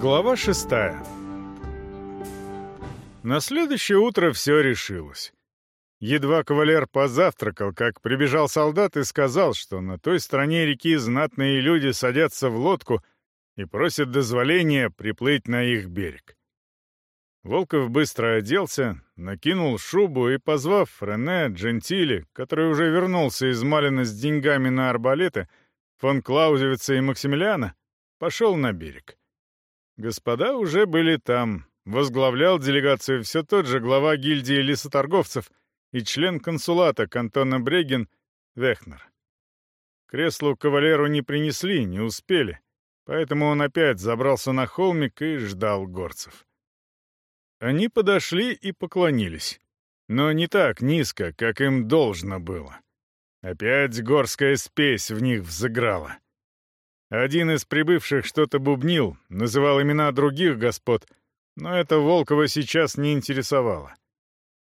Глава шестая. На следующее утро все решилось. Едва кавалер позавтракал, как прибежал солдат и сказал, что на той стороне реки знатные люди садятся в лодку и просят дозволения приплыть на их берег. Волков быстро оделся, накинул шубу и, позвав Рене, Джентили, который уже вернулся из Малина с деньгами на арбалеты, фон Клаузевица и Максимилиана, пошел на берег. Господа уже были там. Возглавлял делегацию все тот же глава гильдии лесоторговцев и член консулата кантона Бреген Вехнер. Креслу кавалеру не принесли, не успели, поэтому он опять забрался на холмик и ждал горцев. Они подошли и поклонились, но не так низко, как им должно было. Опять горская спесь в них взыграла. Один из прибывших что-то бубнил, называл имена других господ, но это Волкова сейчас не интересовало.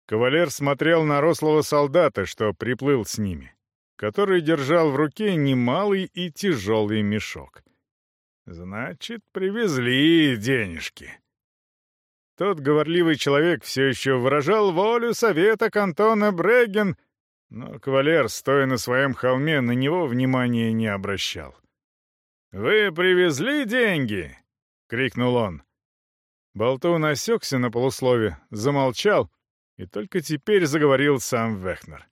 Кавалер смотрел на рослого солдата, что приплыл с ними, который держал в руке немалый и тяжелый мешок. Значит, привезли денежки. Тот говорливый человек все еще выражал волю совета кантона Бреген, но кавалер, стоя на своем холме, на него внимания не обращал. «Вы привезли деньги?» — крикнул он. Болтун осекся на полуслове, замолчал, и только теперь заговорил сам Вехнер.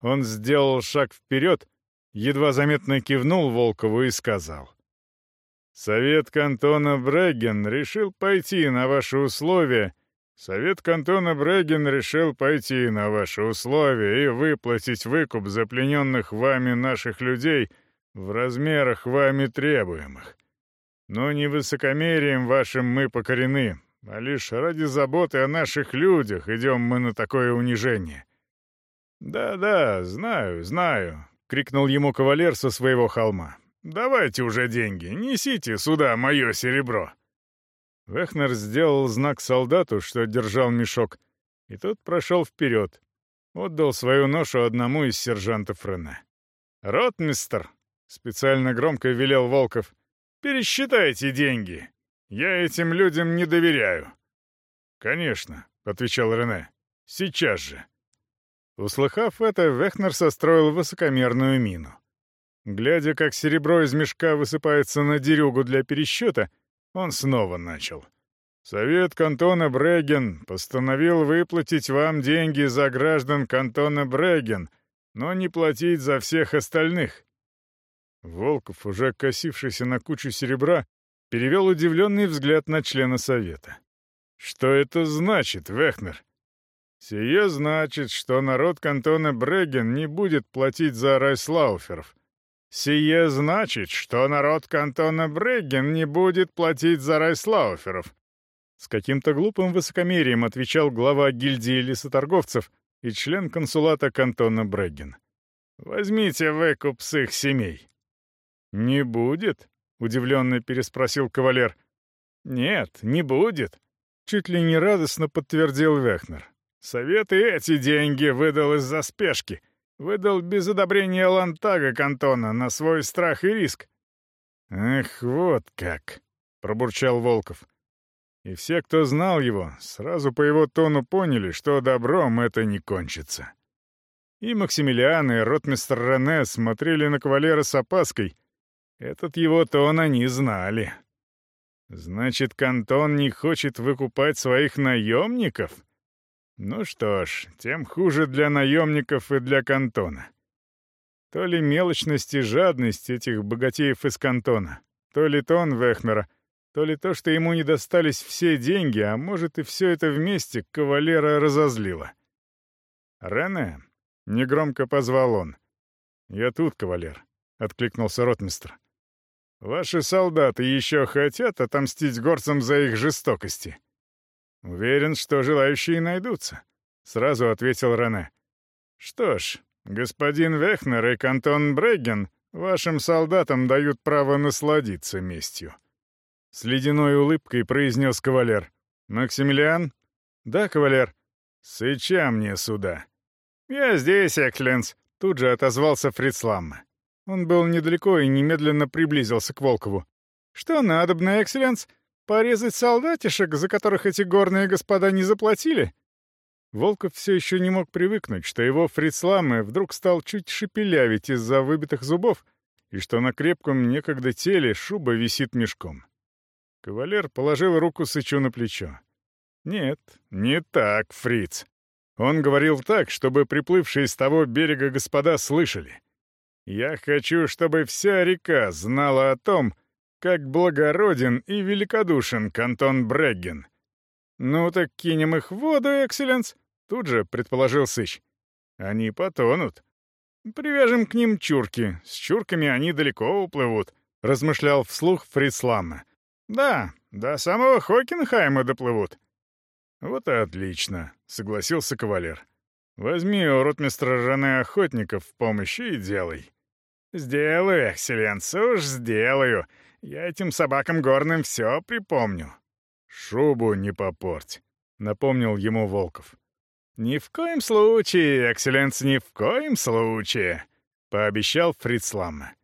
Он сделал шаг вперед, едва заметно кивнул Волкову и сказал. «Совет кантона Брегген решил пойти на ваши условия. Совет кантона Брегген решил пойти на ваши условия и выплатить выкуп за плененных вами наших людей — в размерах вами требуемых. Но не высокомерием вашим мы покорены, а лишь ради заботы о наших людях идем мы на такое унижение». «Да-да, знаю, знаю», — крикнул ему кавалер со своего холма. «Давайте уже деньги, несите сюда мое серебро». Вехнер сделал знак солдату, что держал мешок, и тот прошел вперед, отдал свою ношу одному из сержантов Рене. «Ротмистер», Специально громко велел Волков. «Пересчитайте деньги. Я этим людям не доверяю». «Конечно», — отвечал Рене. «Сейчас же». Услыхав это, Вехнер состроил высокомерную мину. Глядя, как серебро из мешка высыпается на дерюгу для пересчета, он снова начал. «Совет кантона Бреген постановил выплатить вам деньги за граждан кантона Бреген, но не платить за всех остальных. Волков, уже косившийся на кучу серебра, перевел удивленный взгляд на члена совета. «Что это значит, Вехнер?» «Сие значит, что народ кантона Бреген не будет платить за райслауферов. Сие значит, что народ кантона Бреген не будет платить за райслауферов». С каким-то глупым высокомерием отвечал глава гильдии лесоторговцев и член консулата кантона Бреген. «Возьмите выкуп с их семей». «Не будет?» — удивленно переспросил кавалер. «Нет, не будет», — чуть ли не радостно подтвердил Вехнер. «Совет и эти деньги выдал из-за спешки. Выдал без одобрения Лантага кантона на свой страх и риск». «Эх, вот как!» — пробурчал Волков. И все, кто знал его, сразу по его тону поняли, что добром это не кончится. И Максимилиан, и ротмистр Рене смотрели на кавалера с опаской, этот его тон они знали. Значит, Кантон не хочет выкупать своих наемников? Ну что ж, тем хуже для наемников и для Кантона. То ли мелочность и жадность этих богатеев из Кантона, то ли тон Вехмера, то ли то, что ему не достались все деньги, а может и все это вместе кавалера разозлило. «Рене?» — негромко позвал он. «Я тут, кавалер», — откликнулся ротмистр. Ваши солдаты еще хотят отомстить горцам за их жестокости?» «Уверен, что желающие найдутся», — сразу ответил Рене. «Что ж, господин Вехнер и Кантон Брегген вашим солдатам дают право насладиться местью». С ледяной улыбкой произнес кавалер. «Максимилиан?» «Да, кавалер». «Сыча мне сюда». «Я здесь, Экленс», — тут же отозвался Фрицламма. Он был недалеко и немедленно приблизился к Волкову. «Что надобно, экселленс?» — Порезать солдатишек, за которых эти горные господа не заплатили?» Волков все еще не мог привыкнуть, что его фрицламы вдруг стал чуть шепелявить из-за выбитых зубов, и что на крепком некогда теле шуба висит мешком. Кавалер положил руку Сычу на плечо. «Нет, не так, фриц. Он говорил так, чтобы приплывшие с того берега господа слышали. Я хочу, чтобы вся река знала о том, как благороден и великодушен кантон Брегген. Ну так кинем их в воду, экселленс, тут же предположил Сыч. Они потонут. Привяжем к ним чурки, с чурками они далеко уплывут, размышлял вслух Фрицламна. Да, до самого Хокенхайма доплывут. Вот и отлично, согласился кавалер. Возьми у ротмистра Рене Охотников в помощь и делай. «Сделаю, экселленс, уж сделаю. Я этим собакам горным все припомню». «Шубу не попорть», — напомнил ему Волков. «Ни в коем случае, экселленс, ни в коем случае», — пообещал Фрицламна.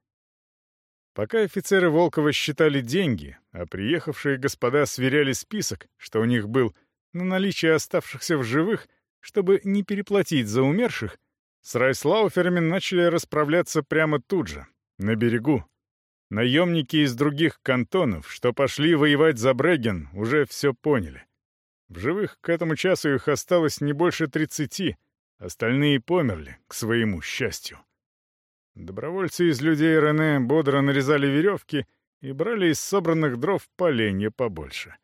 Пока офицеры Волкова считали деньги, а приехавшие господа сверяли список, что у них был, на наличие оставшихся в живых, чтобы не переплатить за умерших, с райслауферами начали расправляться прямо тут же, на берегу. Наемники из других кантонов, что пошли воевать за Бреген, уже все поняли. В живых к этому часу их осталось не больше тридцати, остальные померли, к своему счастью. Добровольцы из людей Рене бодро нарезали веревки и брали из собранных дров поленья побольше.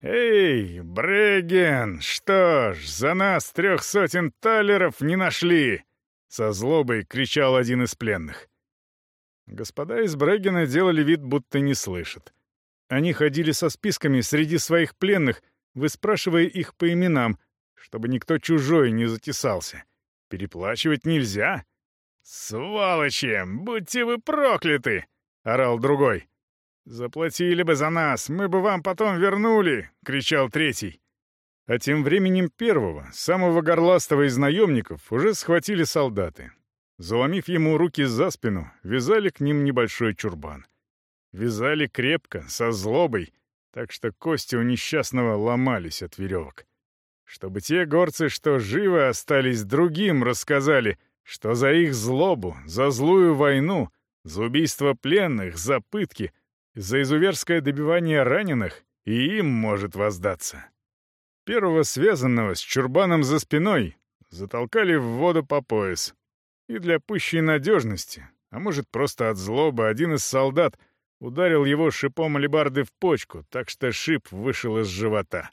«Эй, Бреген, что ж, за нас трех сотен талеров не нашли!» — со злобой кричал один из пленных. Господа из Брегена делали вид, будто не слышат. Они ходили со списками среди своих пленных, выспрашивая их по именам, чтобы никто чужой не затесался. Переплачивать нельзя. «Сволочи! Будьте вы прокляты!» — орал другой. «Заплатили бы за нас, мы бы вам потом вернули!» — кричал третий. А тем временем первого, самого горластого из наемников, уже схватили солдаты. Заломив ему руки за спину, вязали к ним небольшой чурбан. Вязали крепко, со злобой, так что кости у несчастного ломались от веревок. Чтобы те горцы, что живы остались другим, рассказали, что за их злобу, за злую войну, за убийство пленных, за пытки — за изуверское добивание раненых и им может воздаться. Первого связанного с чурбаном за спиной затолкали в воду по пояс. И для пущей надежности, а может просто от злобы, один из солдат ударил его шипом алебарды в почку, так что шип вышел из живота.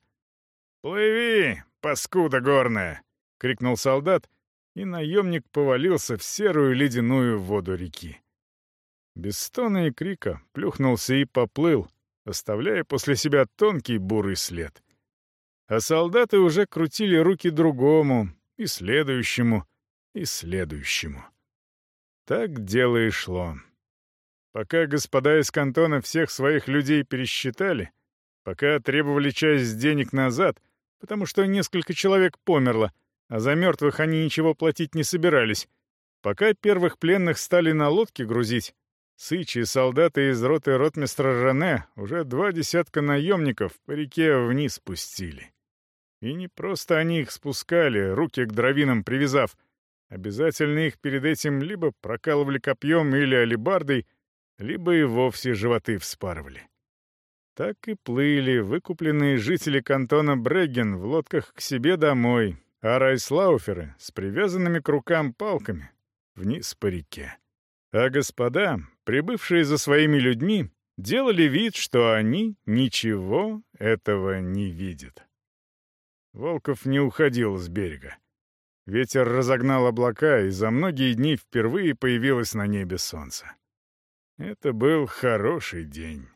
«Плыви, паскуда горная!» — крикнул солдат, и наемник повалился в серую ледяную воду реки. Без стона и крика плюхнулся и поплыл, оставляя после себя тонкий бурый след. А солдаты уже крутили руки другому, и следующему, и следующему. Так дело и шло. Пока господа из кантона всех своих людей пересчитали, пока требовали часть денег назад, потому что несколько человек померло, а за мертвых они ничего платить не собирались, пока первых пленных стали на лодке грузить, Сычи солдаты из роты ротмистра Рене уже два десятка наемников по реке вниз спустили. И не просто они их спускали, руки к дровинам привязав. Обязательно их перед этим либо прокалывали копьем или алебардой, либо и вовсе животы вспарывали. Так и плыли выкупленные жители кантона Брегген в лодках к себе домой, а райслауферы с привязанными к рукам палками вниз по реке. А господа, прибывшие за своими людьми, делали вид, что они ничего этого не видят. Волков не уходил с берега. Ветер разогнал облака, и за многие дни впервые появилось на небе солнце. Это был хороший день.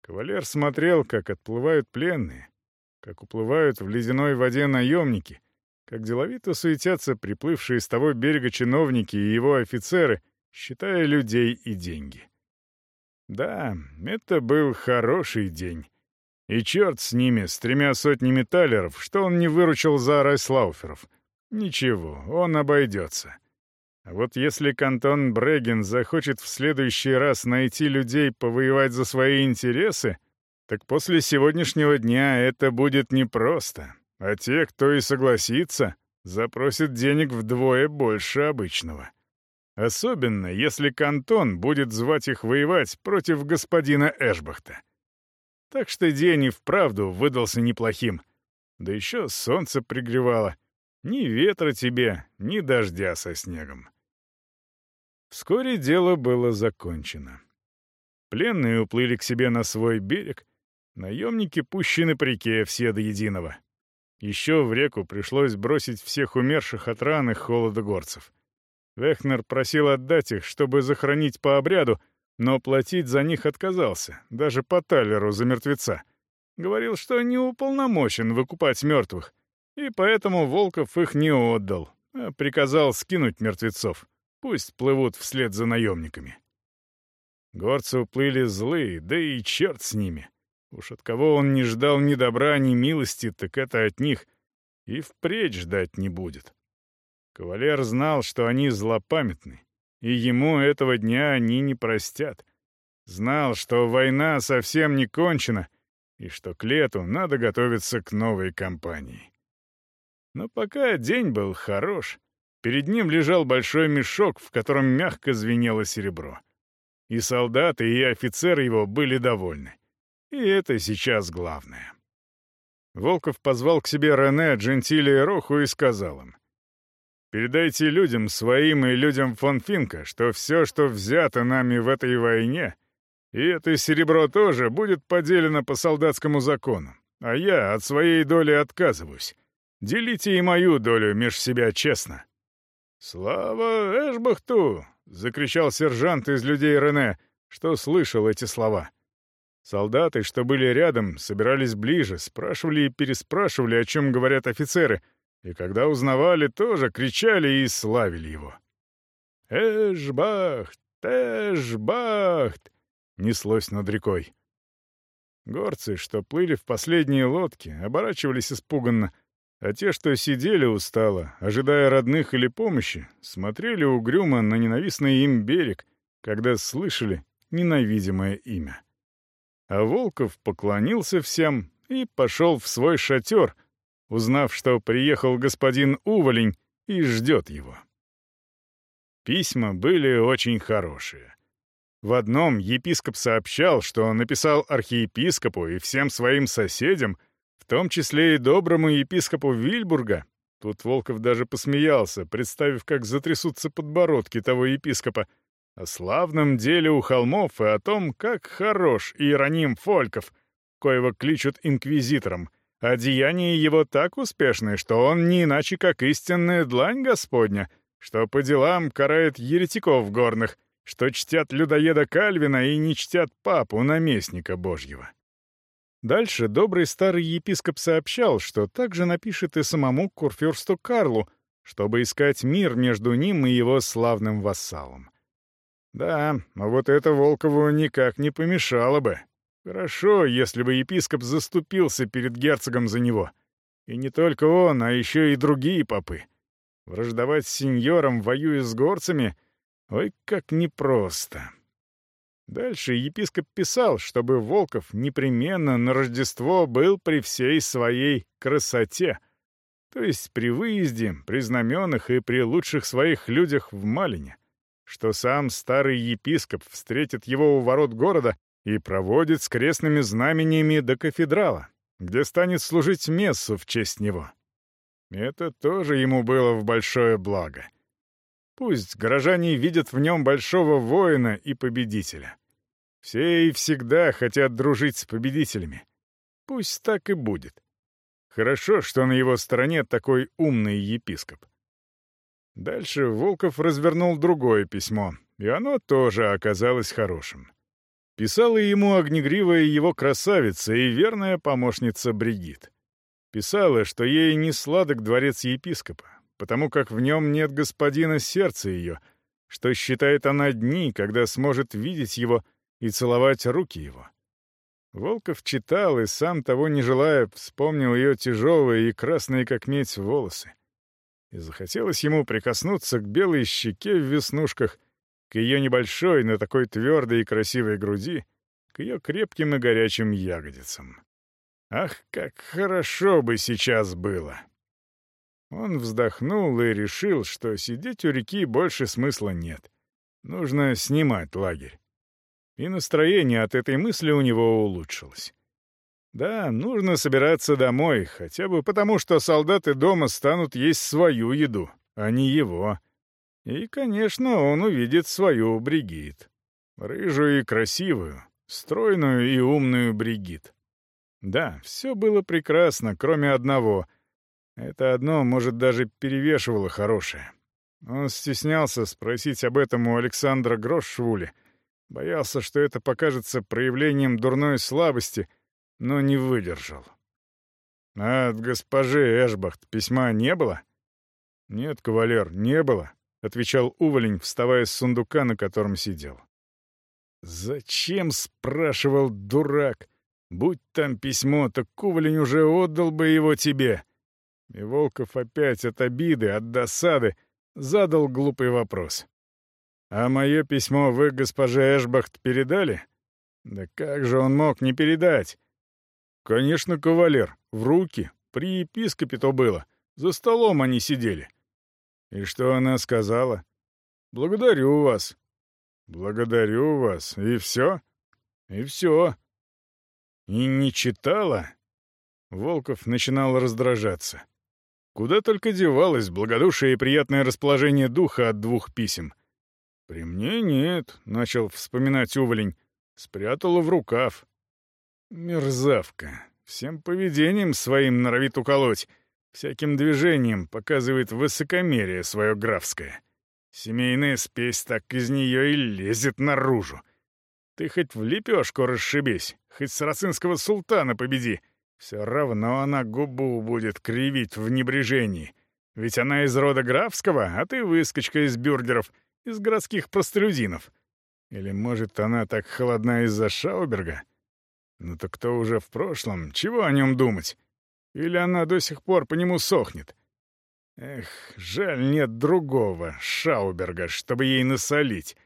Кавалер смотрел, как отплывают пленные, как уплывают в ледяной воде наемники, как деловито суетятся приплывшие с того берега чиновники и его офицеры, считая людей и деньги. Да, это был хороший день. И черт с ними, с тремя сотнями талеров, что он не выручил за Райслауферов. Ничего, он обойдется. А вот если кантон Бреген захочет в следующий раз найти людей повоевать за свои интересы, так после сегодняшнего дня это будет непросто, а те, кто и согласится, запросят денег вдвое больше обычного. Особенно, если Кантон будет звать их воевать против господина Эшбахта. Так что день и вправду выдался неплохим. Да еще солнце пригревало. Ни ветра тебе, ни дождя со снегом. Вскоре дело было закончено. Пленные уплыли к себе на свой берег, наемники пущены по реке все до единого. Еще в реку пришлось бросить всех умерших от ран и холода горцев. Вехнер просил отдать их, чтобы захоронить по обряду, но платить за них отказался, даже по талеру за мертвеца. Говорил, что не уполномочен выкупать мертвых, и поэтому Волков их не отдал, а приказал скинуть мертвецов. Пусть плывут вслед за наемниками. Горцы уплыли злые, да и черт с ними. Уж от кого он не ждал ни добра, ни милости, так это от них. И впредь ждать не будет. Кавалер знал, что они злопамятны, и ему этого дня они не простят. Знал, что война совсем не кончена, и что к лету надо готовиться к новой кампании. Но пока день был хорош, перед ним лежал большой мешок, в котором мягко звенело серебро. И солдаты, и офицеры его были довольны. И это сейчас главное. Волков позвал к себе Рене, Джентили и Роху и сказал им. «Передайте людям своим и людям фон Финка, что все, что взято нами в этой войне, и это серебро тоже будет поделено по солдатскому закону, а я от своей доли отказываюсь. Делите и мою долю меж себя честно». «Слава Эшбахту!» — закричал сержант из людей Рене, что слышал эти слова. Солдаты, что были рядом, собирались ближе, спрашивали и переспрашивали, о чем говорят офицеры, и когда узнавали, тоже кричали и славили его. «Эшбахт! Эшбахт!» неслось над рекой. Горцы, что плыли в последние лодки, оборачивались испуганно, а те, что сидели устало, ожидая родных или помощи, смотрели угрюмо на ненавистный им берег, когда слышали ненавидимое имя. А Волков поклонился всем и пошел в свой шатер, узнав, что приехал господин Уволень и ждет его. Письма были очень хорошие. В одном епископ сообщал, что написал архиепископу и всем своим соседям, в том числе и доброму епископу Вильбурга. Тут Волков даже посмеялся, представив, как затрясутся подбородки того епископа, о славном деле у холмов и о том, как хорош Иероним Фольков, коего кличут инквизитором, а деяния его так успешны, что он не иначе, как истинная длань Господня, что по делам карает еретиков горных, что чтят людоеда Кальвина и не чтят папу, наместника Божьего. Дальше добрый старый епископ сообщал, что также напишет и самому курфюрсту Карлу, чтобы искать мир между ним и его славным вассалом. Да, но вот это Волкову никак не помешало бы. Хорошо, если бы епископ заступился перед герцогом за него. И не только он, а еще и другие попы. Враждовать с сеньором, воюя с горцами, ой, как непросто. Дальше епископ писал, чтобы Волков непременно на Рождество был при всей своей красоте, то есть при выезде, при знаменах и при лучших своих людях в Малине — что сам старый епископ встретит его у ворот города и проводит с крестными знамениями до кафедрала, где станет служить мессу в честь него. Это тоже ему было в большое благо. Пусть горожане видят в нем большого воина и победителя. Все и всегда хотят дружить с победителями. Пусть так и будет. Хорошо, что на его стороне такой умный епископ. Дальше Волков развернул другое письмо, и оно тоже оказалось хорошим. Писала ему огнегривая его красавица и верная помощница Бригит. Писала, что ей не сладок дворец епископа, потому как в нем нет господина сердца ее, что считает она дни, когда сможет видеть его и целовать руки его. Волков читал и, сам того не желая, вспомнил ее тяжелые и красные, как медь, волосы и захотелось ему прикоснуться к белой щеке в веснушках, к ее небольшой, но такой твердой и красивой груди, к ее крепким и горячим ягодицам. Ах, как хорошо бы сейчас было! Он вздохнул и решил, что сидеть у реки больше смысла нет. Нужно снимать лагерь. И настроение от этой мысли у него улучшилось. Да, нужно собираться домой, хотя бы потому, что солдаты дома станут есть свою еду, а не его. И, конечно, он увидит свою Бригит. Рыжую и красивую, стройную и умную Бригит. Да, все было прекрасно, кроме одного. Это одно, может, даже перевешивало хорошее. Он стеснялся спросить об этом у Александра Грошшвули, боялся, что это покажется проявлением дурной слабости, но не выдержал. «А от госпожи Эшбахт письма не было?» «Нет, кавалер, не было», — отвечал Уволень, вставая с сундука, на котором сидел. «Зачем?» — спрашивал дурак. «Будь там письмо, так Уволень уже отдал бы его тебе». И Волков опять от обиды, от досады задал глупый вопрос. «А мое письмо вы, госпоже Эшбахт, передали?» «Да как же он мог не передать?» «Конечно, кавалер, в руки, при епископе то было, за столом они сидели». «И что она сказала?» «Благодарю вас». «Благодарю вас, и все?» «И все». «И не читала?» Волков начинал раздражаться. Куда только девалось благодушие и приятное расположение духа от двух писем. «При мне нет», — начал вспоминать уволень. Спрятала в рукав. Мерзавка. Всем поведением своим норовит уколоть. Всяким движением показывает высокомерие свое графское. Семейная спесь так из нее и лезет наружу. Ты хоть в лепешку расшибись, хоть сарацинского султана победи — все равно она губу будет кривить в небрежении. Ведь она из рода графского, а ты выскочка из бюргеров, из городских простолюдинов. Или, может, она так холодна из-за Шауберга? Ну так кто уже в прошлом? Чего о нем думать? Или она до сих пор по нему сохнет? Эх, жаль, нет другого Шауберга, чтобы ей насолить.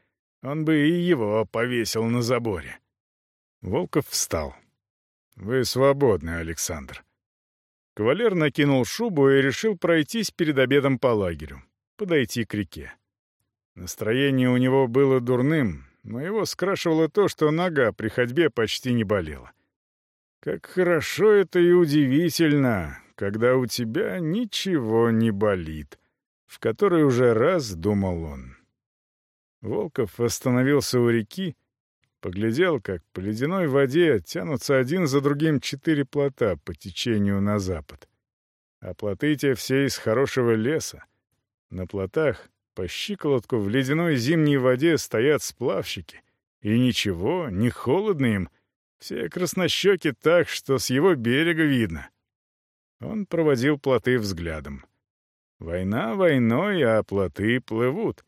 Он бы и его повесил на заборе. Волков встал. «Вы свободны, Александр». Кавалер накинул шубу и решил пройтись перед обедом по лагерю, подойти к реке. Настроение у него было дурным, но его скрашивало то, что нога при ходьбе почти не болела. Как хорошо это и удивительно, когда у тебя ничего не болит, в который уже раз думал он. Волков остановился у реки Поглядел, как по ледяной воде тянутся один за другим четыре плота по течению на запад. А плоты те все из хорошего леса. На плотах по щиколотку в ледяной зимней воде стоят сплавщики. И ничего, не холодно им. Все краснощеки так, что с его берега видно. Он проводил плоты взглядом. Война войной, а плоты плывут.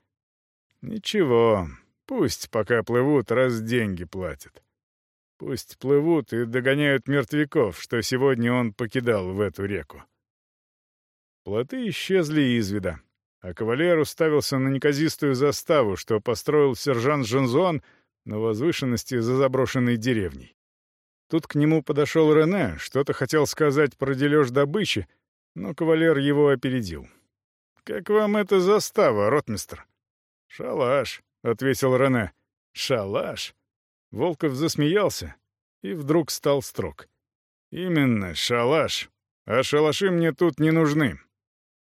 Ничего, Пусть пока плывут, раз деньги платят. Пусть плывут и догоняют мертвяков, что сегодня он покидал в эту реку. Плоты исчезли из вида, а кавалер уставился на неказистую заставу, что построил сержант Жанзуан на возвышенности за заброшенной деревней. Тут к нему подошел Рене, что-то хотел сказать про дележ добычи, но кавалер его опередил. «Как вам эта застава, ротмистр?» «Шалаш», — ответил Рене. «Шалаш?» Волков засмеялся и вдруг стал строг. «Именно, шалаш. А шалаши мне тут не нужны.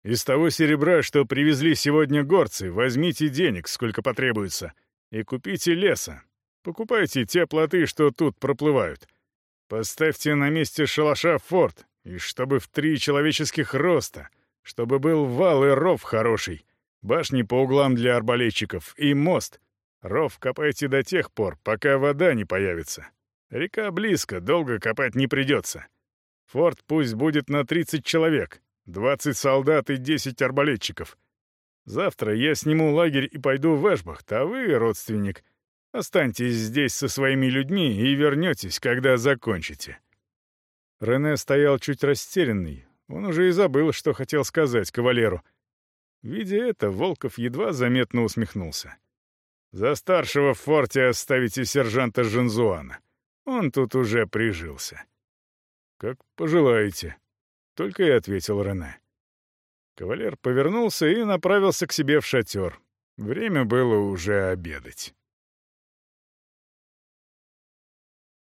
Из того серебра, что привезли сегодня горцы, возьмите денег, сколько потребуется, и купите леса. Покупайте те плоты, что тут проплывают. Поставьте на месте шалаша форт, и чтобы в три человеческих роста, чтобы был вал и ров хороший, башни по углам для арбалетчиков и мост. Ров копайте до тех пор, пока вода не появится. Река близко, долго копать не придется. Форт пусть будет на 30 человек, 20 солдат и 10 арбалетчиков. Завтра я сниму лагерь и пойду в Эшбахт, а вы, родственник, останьтесь здесь со своими людьми и вернетесь, когда закончите». Рене стоял чуть растерянный. Он уже и забыл, что хотел сказать кавалеру — Видя это, Волков едва заметно усмехнулся. «За старшего в форте оставите сержанта Жензуана. Он тут уже прижился. «Как пожелаете», — только и ответил Рене. Кавалер повернулся и направился к себе в шатер. Время было уже обедать.